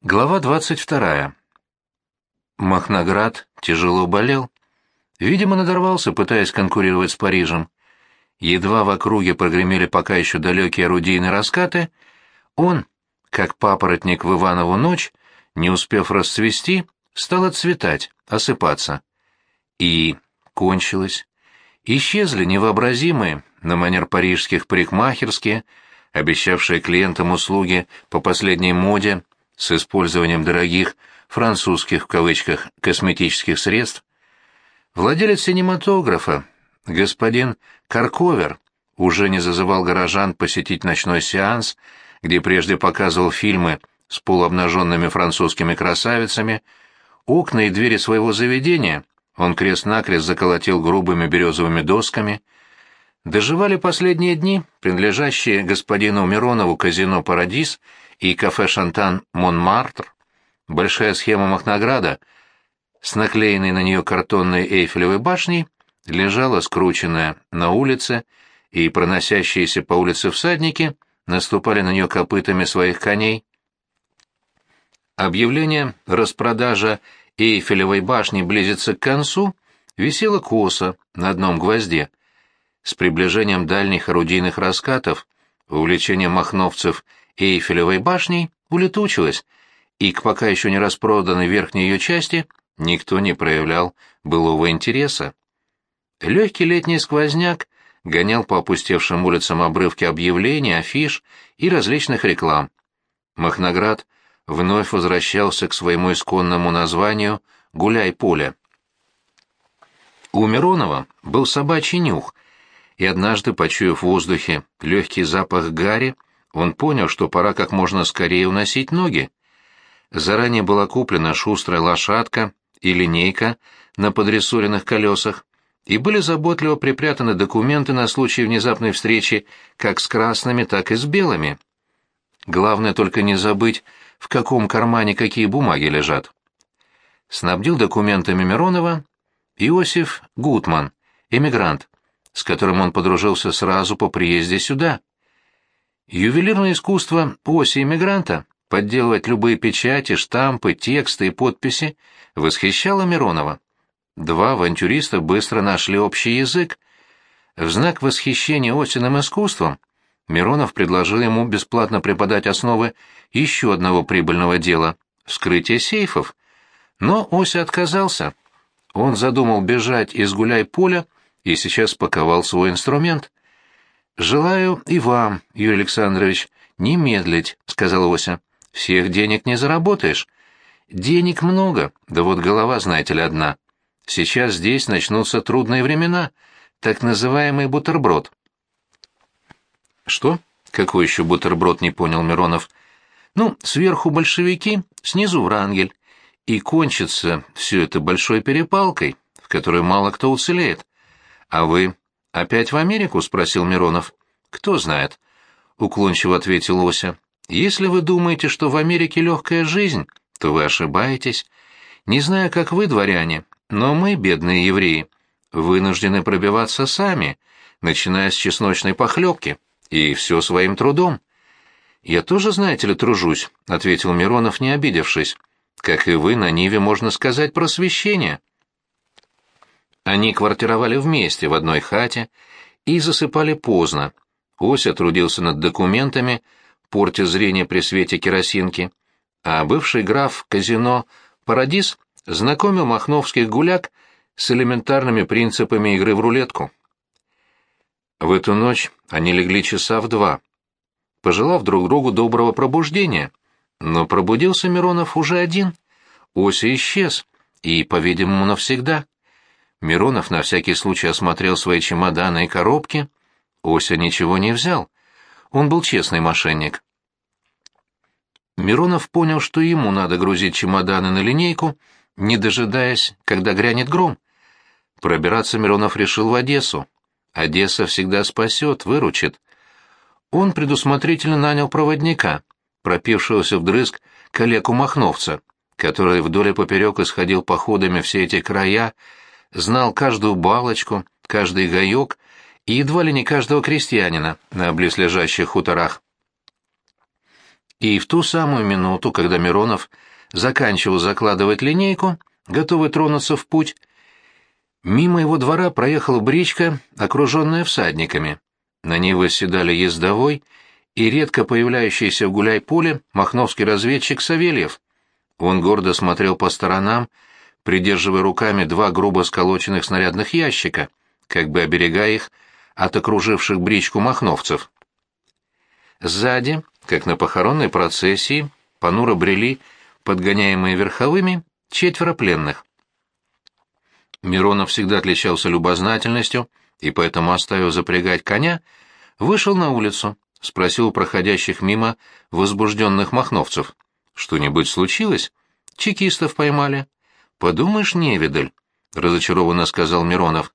Глава 22. Махноград тяжело болел. Видимо, надорвался, пытаясь конкурировать с Парижем. Едва в округе прогремели пока еще далекие орудийные раскаты, он, как папоротник в Иванову ночь, не успев расцвести, стал отцветать, осыпаться. И кончилось. Исчезли невообразимые, на манер парижских парикмахерские, обещавшие клиентам услуги по последней моде, с использованием дорогих французских в кавычках косметических средств, владелец синематографа, господин Карковер, уже не зазывал горожан посетить ночной сеанс, где прежде показывал фильмы с полуобнаженными французскими красавицами, окна и двери своего заведения он крест-накрест заколотил грубыми березовыми досками. Доживали последние дни, принадлежащие господину Миронову казино «Парадис» и кафе «Шантан Монмартр», большая схема Махнограда с наклеенной на нее картонной Эйфелевой башней лежала скрученная на улице, и проносящиеся по улице всадники наступали на нее копытами своих коней. Объявление «Распродажа Эйфелевой башни близится к концу» висело косо на одном гвозде. С приближением дальних орудийных раскатов увлечение махновцев Эйфелевой башней улетучилась, и к пока еще не распроданной верхней ее части никто не проявлял былого интереса. Легкий летний сквозняк гонял по опустевшим улицам обрывки объявлений, афиш и различных реклам. Махноград вновь возвращался к своему исконному названию «Гуляй-поле». У Миронова был собачий нюх, и однажды, почуяв в воздухе легкий запах гари, он понял, что пора как можно скорее уносить ноги. Заранее была куплена шустрая лошадка и линейка на подрессоренных колесах, и были заботливо припрятаны документы на случай внезапной встречи как с красными, так и с белыми. Главное только не забыть, в каком кармане какие бумаги лежат. Снабдил документами Миронова Иосиф Гутман, эмигрант, с которым он подружился сразу по приезде сюда. Ювелирное искусство оси иммигранта подделывать любые печати, штампы, тексты и подписи восхищало Миронова. Два авантюриста быстро нашли общий язык. В знак восхищения Осиным искусством Миронов предложил ему бесплатно преподать основы еще одного прибыльного дела — вскрытия сейфов. Но Ося отказался. Он задумал бежать из гуляй-поля и сейчас паковал свой инструмент. «Желаю и вам, Юрий Александрович, не медлить», — сказала Ося. «Всех денег не заработаешь. Денег много, да вот голова, знаете ли, одна. Сейчас здесь начнутся трудные времена, так называемый бутерброд». «Что? Какой еще бутерброд?» — не понял Миронов. «Ну, сверху большевики, снизу Врангель. И кончится все это большой перепалкой, в которой мало кто уцелеет. А вы «Опять в Америку?» — спросил Миронов. «Кто знает», — уклончиво ответил Ося. «Если вы думаете, что в Америке легкая жизнь, то вы ошибаетесь. Не знаю, как вы, дворяне, но мы, бедные евреи, вынуждены пробиваться сами, начиная с чесночной похлебки, и все своим трудом». «Я тоже, знаете ли, тружусь», — ответил Миронов, не обидевшись. «Как и вы, на Ниве можно сказать просвещение». Они квартировали вместе в одной хате и засыпали поздно. Ося трудился над документами, портя зрение при свете керосинки, а бывший граф казино «Парадис» знакомил махновских гуляк с элементарными принципами игры в рулетку. В эту ночь они легли часа в два, пожелав друг другу доброго пробуждения. Но пробудился Миронов уже один. Ося исчез, и, по-видимому, навсегда. Миронов на всякий случай осмотрел свои чемоданы и коробки. Ося ничего не взял. Он был честный мошенник. Миронов понял, что ему надо грузить чемоданы на линейку, не дожидаясь, когда грянет гром. Пробираться Миронов решил в Одессу. Одесса всегда спасет, выручит. Он предусмотрительно нанял проводника, пропившегося вдрызг коллегу Махновца, который вдоль и поперек исходил походами все эти края, знал каждую балочку, каждый гаек и едва ли не каждого крестьянина на близлежащих хуторах. И в ту самую минуту, когда Миронов заканчивал закладывать линейку, готовый тронуться в путь, мимо его двора проехала бричка, окруженная всадниками. На ней восседали ездовой и редко появляющийся в гуляй-поле махновский разведчик Савельев. Он гордо смотрел по сторонам, придерживая руками два грубо сколоченных снарядных ящика, как бы оберегая их от окруживших бричку махновцев. Сзади, как на похоронной процессии, понуро брели, подгоняемые верховыми, четверо пленных. Миронов всегда отличался любознательностью, и поэтому, оставив запрягать коня, вышел на улицу, спросил у проходящих мимо возбужденных махновцев. «Что-нибудь случилось? Чекистов поймали». «Подумаешь, невидаль», — разочарованно сказал Миронов.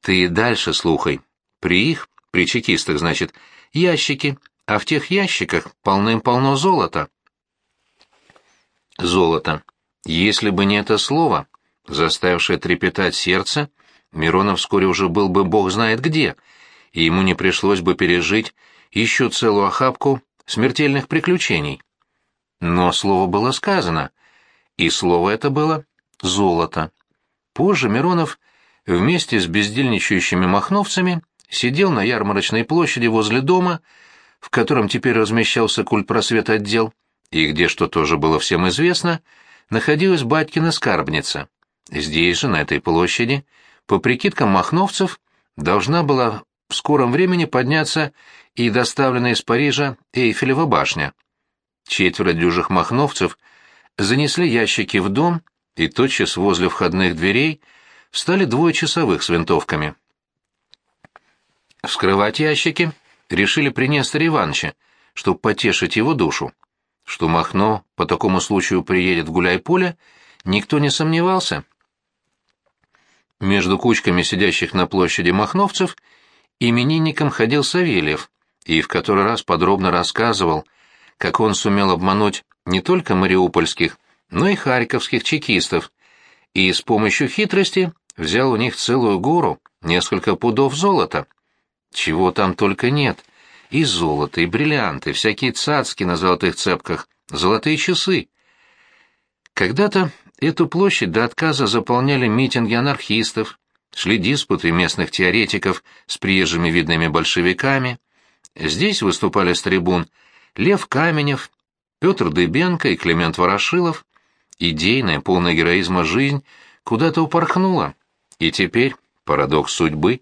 «Ты дальше слухай. При их, при чекистах, значит, ящики, а в тех ящиках полным-полно золота». Золото. Если бы не это слово, заставившее трепетать сердце, Миронов вскоре уже был бы бог знает где, и ему не пришлось бы пережить еще целую охапку смертельных приключений. Но слово было сказано, и слово это было «золото». Позже Миронов вместе с бездельничающими махновцами сидел на ярмарочной площади возле дома, в котором теперь размещался культпросвет отдел, и где, что тоже было всем известно, находилась батькина скарбница. Здесь же, на этой площади, по прикидкам махновцев, должна была в скором времени подняться и доставленная из Парижа Эйфелева башня. Четверо дюжих махновцев занесли ящики в дом, и тотчас возле входных дверей встали двое часовых с винтовками. Вскрывать ящики решили при Несторе Ивановиче, чтобы потешить его душу. Что Махно по такому случаю приедет в гуляй-поле, никто не сомневался. Между кучками сидящих на площади махновцев именинником ходил Савельев и в который раз подробно рассказывал, как он сумел обмануть не только мариупольских, но и харьковских чекистов, и с помощью хитрости взял у них целую гору, несколько пудов золота. Чего там только нет — и золото, и бриллианты, всякие цацки на золотых цепках, золотые часы. Когда-то эту площадь до отказа заполняли митинги анархистов, шли диспуты местных теоретиков с приезжими видными большевиками. Здесь выступали с трибун Лев Каменев, Петр Дыбенко и Климент Ворошилов. Идейная, полная героизма жизнь куда-то упорхнула. И теперь, парадокс судьбы,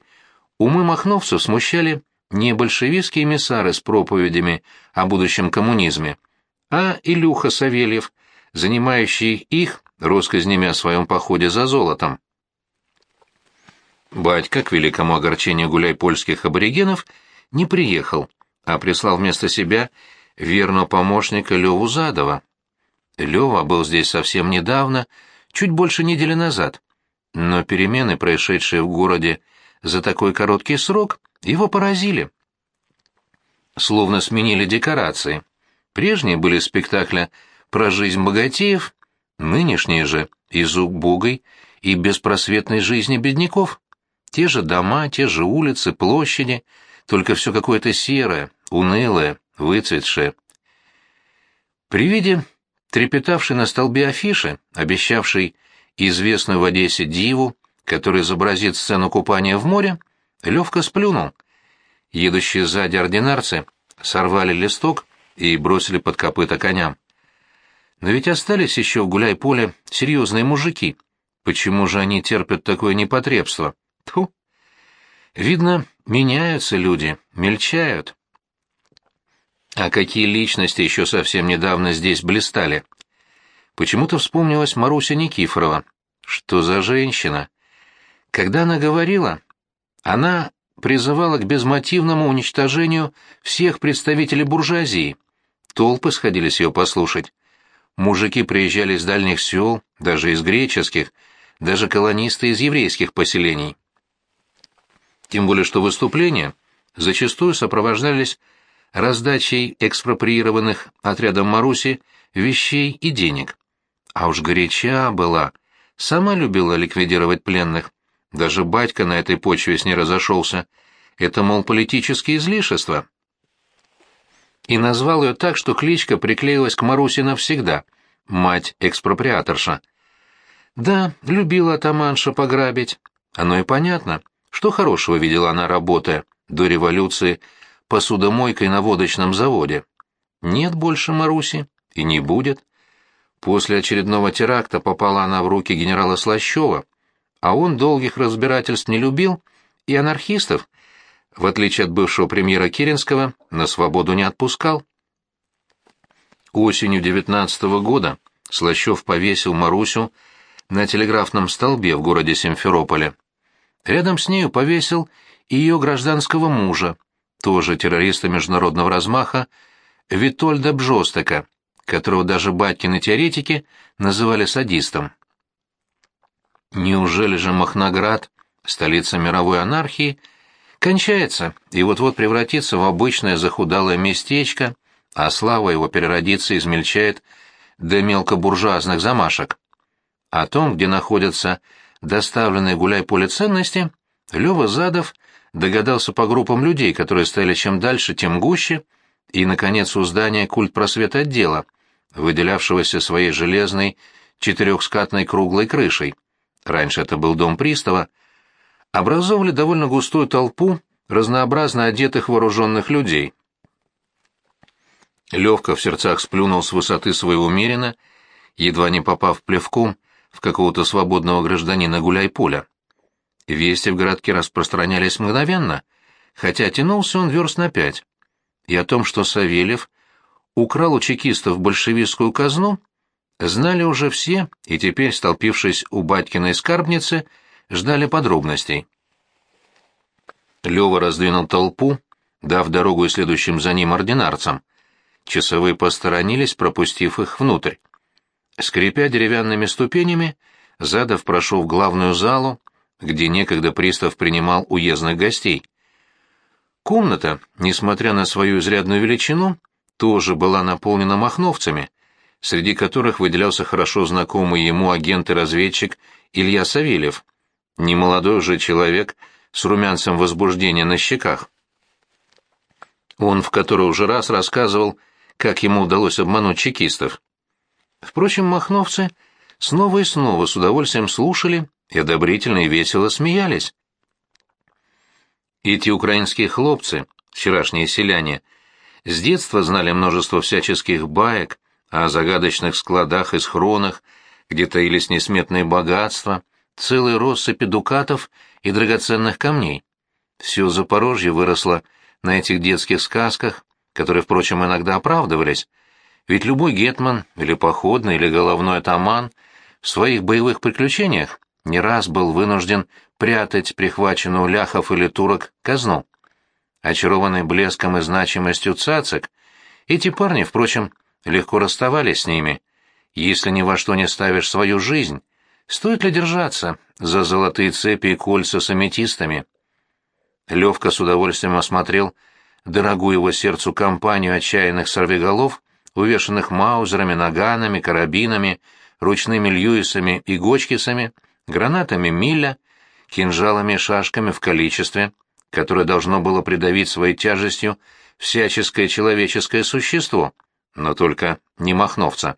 умы махновцев смущали не большевистские эмиссары с проповедями о будущем коммунизме, а Илюха Савельев, занимающий их россказнями о своем походе за золотом. Батька, к великому огорчению гуляй-польских аборигенов, не приехал, а прислал вместо себя верного помощника Леву Задова. Лева был здесь совсем недавно, чуть больше недели назад, но перемены, происшедшие в городе за такой короткий срок, его поразили. Словно сменили декорации. Прежние были спектакля про жизнь богатеев, нынешние же — из убогой и беспросветной жизни бедняков. Те же дома, те же улицы, площади, только все какое-то серое, унылое, выцветшее. При виде трепетавшей на столбе афиши, обещавшей известную в Одессе диву, который изобразит сцену купания в море, Левка сплюнул. Едущие сзади ординарцы сорвали листок и бросили под копыта коням. Но ведь остались еще в гуляй-поле серьезные мужики. Почему же они терпят такое непотребство? Тьфу! Видно, меняются люди, мельчают. А какие личности еще совсем недавно здесь блистали? Почему-то вспомнилась Маруся Никифорова. Что за женщина? Когда она говорила, она призывала к безмотивному уничтожению всех представителей буржуазии. Толпы сходились ее послушать. Мужики приезжали из дальних сел, даже из греческих, даже колонисты из еврейских поселений. Тем более, что выступления зачастую сопровождались раздачей экспроприированных отрядом Маруси вещей и денег. А уж горяча была, сама любила ликвидировать пленных. Даже батька на этой почве с ней разошелся. Это, мол, политические излишества. и назвал ее так, что кличка приклеилась к Марусе навсегда — мать-экспроприаторша. Да, любила атаманша пограбить. Оно и понятно. Что хорошего видела она, работая до революции посудомойкой на водочном заводе? Нет больше Маруси и не будет. После очередного теракта попала она в руки генерала Слащева, а он долгих разбирательств не любил и анархистов, в отличие от бывшего премьера Керенского, на свободу не отпускал. Осенью 19 -го года Слащев повесил Марусю на телеграфном столбе в городе Симферополе. Рядом с нею повесил и ее гражданского мужа, тоже террориста международного размаха, Витольда Бжостека, которого даже батькины теоретики называли садистом. Неужели же Махноград, столица мировой анархии, кончается и вот-вот превратится в обычное захудалое местечко, а слава его переродится и измельчает до мелкобуржуазных замашек? О том, где находятся доставленные гуляй-поле ценности, Лёва Задов догадался по группам людей, которые стояли чем дальше, тем гуще, и, наконец, у здания культ просвет отдела, выделявшегося своей железной четырехскатной круглой крышей. Раньше это был дом пристава, образовывали довольно густую толпу разнообразно одетых вооруженных людей. Левка в сердцах сплюнул с высоты своего мерина, едва не попав плевком в какого-то свободного гражданина гуляй-поля. Вести в городке распространялись мгновенно, хотя тянулся он верст на пять. И о том, что Савельев украл у чекистов большевистскую казну, знали уже все, и теперь, столпившись у батькиной скарбницы, ждали подробностей. Лёва раздвинул толпу, дав дорогу и следующим за ним ординарцам. Часовые посторонились, пропустив их внутрь. Скрипя деревянными ступенями, Задов прошел в главную залу, где некогда пристав принимал уездных гостей. Комната, несмотря на свою изрядную величину, тоже была наполнена махновцами, среди которых выделялся хорошо знакомый ему агент и разведчик Илья Савельев, немолодой уже человек с румянцем возбуждения на щеках. Он в который уже раз рассказывал, как ему удалось обмануть чекистов. Впрочем, махновцы снова и снова с удовольствием слушали и одобрительно и весело смеялись. Эти украинские хлопцы, вчерашние селяне, с детства знали множество всяческих баек о загадочных складах и схронах, где таились несметные богатства, целые россыпи дукатов и драгоценных камней. Все Запорожье выросло на этих детских сказках, которые, впрочем, иногда оправдывались, ведь любой гетман, или походный, или головной атаман в своих боевых приключениях не раз был вынужден прятать прихваченную ляхов или турок казну. Очарованный блеском и значимостью цацок, эти парни, впрочем, легко расставались с ними. Если ни во что не ставишь свою жизнь, стоит ли держаться за золотые цепи и кольца с аметистами? Левка с удовольствием осмотрел дорогую его сердцу компанию отчаянных сорвиголов, увешанных маузерами, наганами, карабинами, ручными льюисами и гочкисами, гранатами Милля, кинжалами и шашками в количестве, которое должно было придавить своей тяжестью всяческое человеческое существо, но только не махновца.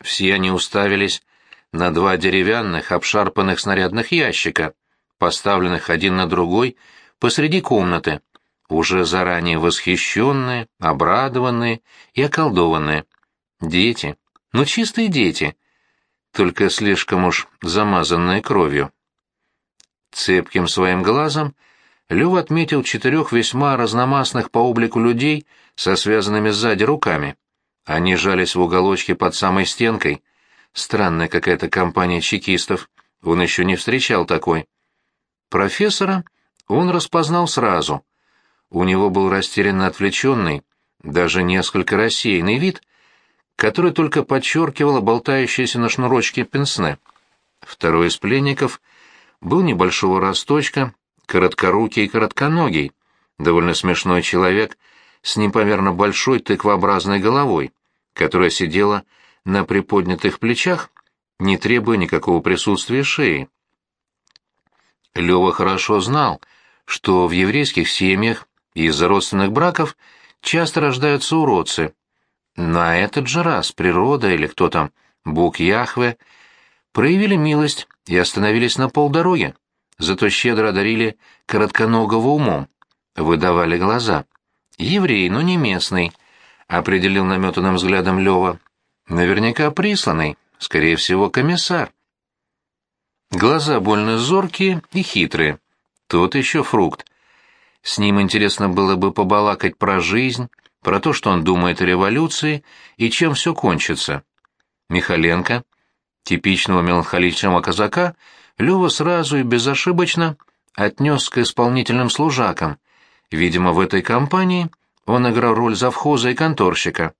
Все они уставились на два деревянных, обшарпанных снарядных ящика, поставленных один на другой посреди комнаты, уже заранее восхищенные, обрадованные и околдованные. Дети, ну чистые дети, только слишком уж замазанные кровью. Цепким своим глазом Лёва отметил четырех весьма разномастных по облику людей со связанными сзади руками. Они жались в уголочке под самой стенкой. Странная какая-то компания чекистов. Он еще не встречал такой. Профессора он распознал сразу. У него был растерянно отвлеченный, даже несколько рассеянный вид, который только подчеркивало болтающееся на шнурочке пенсне. Второй из пленников был небольшого росточка, короткорукий и коротконогий, довольно смешной человек с непомерно большой тыквообразной головой, которая сидела на приподнятых плечах, не требуя никакого присутствия шеи. Лёва хорошо знал, что в еврейских семьях из-за родственных браков часто рождаются уродцы. На этот же раз природа или кто там, Бог Яхве, проявили милость и остановились на полдороге, зато щедро одарили коротконогого умом, выдавали глаза. Еврей, но не местный, определил наметанным взглядом Лева. Наверняка присланный, скорее всего, комиссар. Глаза больно зоркие и хитрые. Тот еще фрукт. С ним интересно было бы побалакать про жизнь, про то, что он думает о революции и чем все кончится. Михаленко, типичного меланхоличного казака, Лева сразу и безошибочно отнес к исполнительным служакам, Видимо, в этой компании он играл роль завхоза и конторщика.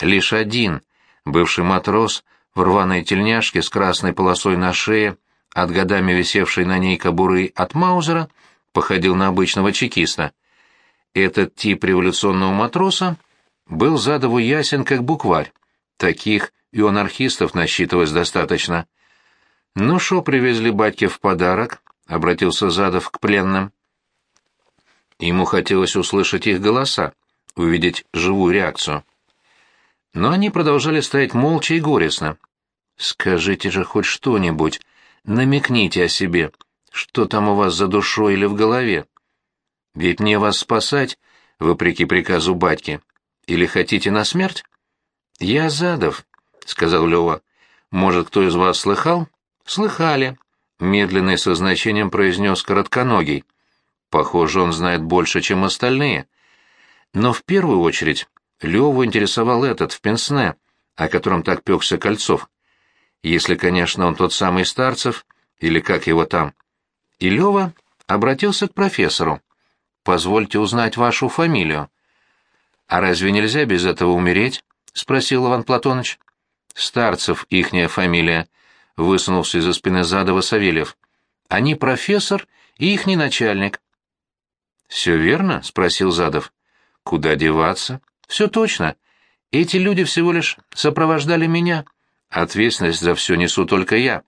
Лишь один, бывший матрос в рваной тельняшке с красной полосой на шее, от годами висевшей на ней кобуры от Маузера, походил на обычного чекиста. Этот тип революционного матроса был задову ясен как букварь. Таких и у анархистов насчитывалось достаточно. «Ну шо привезли батьке в подарок?» — обратился Задов к пленным. Ему хотелось услышать их голоса, увидеть живую реакцию. Но они продолжали стоять молча и горестно. «Скажите же хоть что-нибудь, намекните о себе, что там у вас за душой или в голове. Ведь мне вас спасать, вопреки приказу батьки. Или хотите на смерть?» «Я Задов», — сказал Лёва. «Может, кто из вас слыхал?» «Слыхали», — медленно и со значением произнес коротконогий. Похоже, он знает больше, чем остальные. Но в первую очередь Леву интересовал этот в Пенсне, о котором так пекся Кольцов. Если, конечно, он тот самый Старцев, или как его там. И Лева обратился к профессору. «Позвольте узнать вашу фамилию». «А разве нельзя без этого умереть?» — спросил Иван Платоныч. «Старцев ихняя фамилия», — высунулся из-за спины Задова Савельев. «Они профессор и ихний начальник. «Все верно?» — спросил Задов. «Куда деваться?» «Все точно. Эти люди всего лишь сопровождали меня. Ответственность за все несу только я».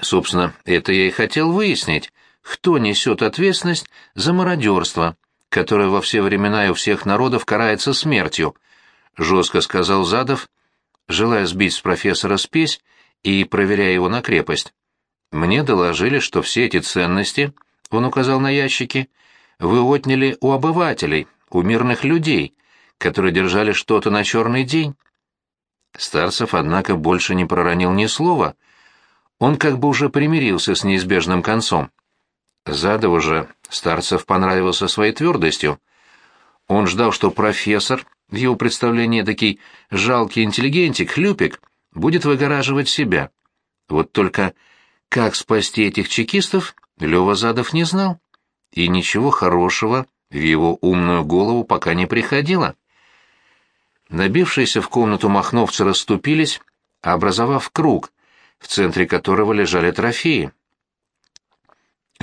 Собственно, это я и хотел выяснить, кто несет ответственность за мародерство, которое во все времена и у всех народов карается смертью, — жестко сказал Задов, желая сбить с профессора спесь и проверяя его на крепость. Мне доложили, что все эти ценности он указал на ящики, вы отняли у обывателей, у мирных людей, которые держали что-то на черный день. Старцев, однако, больше не проронил ни слова. Он как бы уже примирился с неизбежным концом. Задову же Старцев понравился своей твердостью. Он ждал, что профессор, в его представлении такой жалкий интеллигентик, хлюпик, будет выгораживать себя. Вот только как спасти этих чекистов, Лёва Задов не знал, и ничего хорошего в его умную голову пока не приходило. Набившиеся в комнату махновцы расступились, образовав круг, в центре которого лежали трофеи.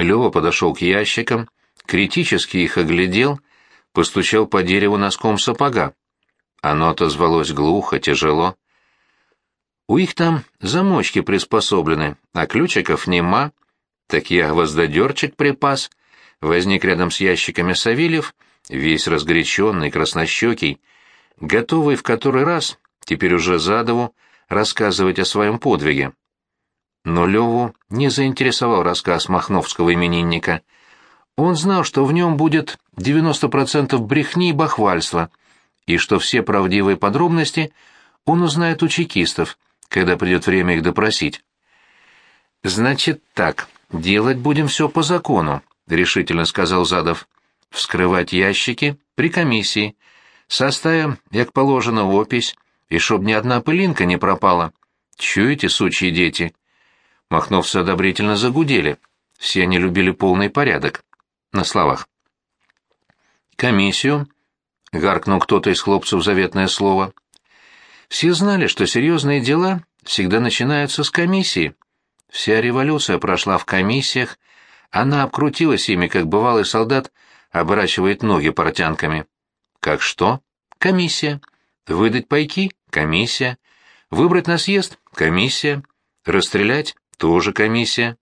Лёва подошел к ящикам, критически их оглядел, постучал по дереву носком сапога. Оно отозвалось глухо, тяжело. У их там замочки приспособлены, а ключиков нема, так я гвоздодерчик припас. Возник рядом с ящиками Савельев, весь разгоряченный, краснощекий, готовый в который раз, теперь уже задову, рассказывать о своем подвиге. Но Леву не заинтересовал рассказ махновского именинника. Он знал, что в нем будет 90% брехни и бахвальства, и что все правдивые подробности он узнает у чекистов, когда придет время их допросить. «Значит так», «Делать будем все по закону», — решительно сказал Задов. «Вскрывать ящики при комиссии. Составим, як положено, опись, и чтоб ни одна пылинка не пропала. Чуете, сучьи дети?» Махновцы одобрительно загудели. Все они любили полный порядок. На словах. «Комиссию?» — гаркнул кто-то из хлопцев заветное слово. Все знали, что серьезные дела всегда начинаются с комиссии. Вся революция прошла в комиссиях, она обкрутилась ими, как бывалый солдат оборачивает ноги портянками. Как что? Комиссия. Выдать пайки? Комиссия. Выбрать на съезд? Комиссия. Расстрелять? Тоже комиссия.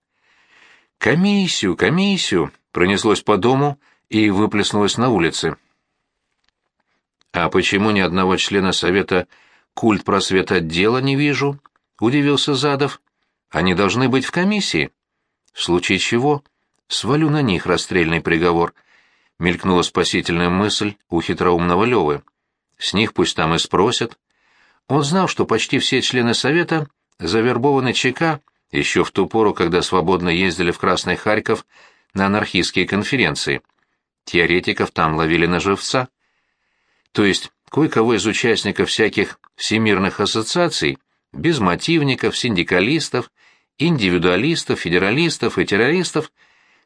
Комиссию, комиссию, пронеслось по дому и выплеснулось на улице. «А почему ни одного члена совета культ просвет отдела не вижу?» — удивился Задов. «Они должны быть в комиссии». «В случае чего?» «Свалю на них расстрельный приговор», — мелькнула спасительная мысль у хитроумного Левы. «С них пусть там и спросят». Он знал, что почти все члены совета завербованы ЧК еще в ту пору, когда свободно ездили в Красный Харьков на анархистские конференции. Теоретиков там ловили на живца. То есть кое-кого из участников всяких всемирных ассоциаций, безмотивников, синдикалистов, индивидуалистов, федералистов и террористов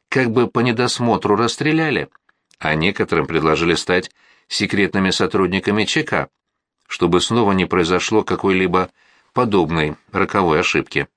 как бы по недосмотру расстреляли, а некоторым предложили стать секретными сотрудниками ЧК, чтобы снова не произошло какой-либо подобной роковой ошибки.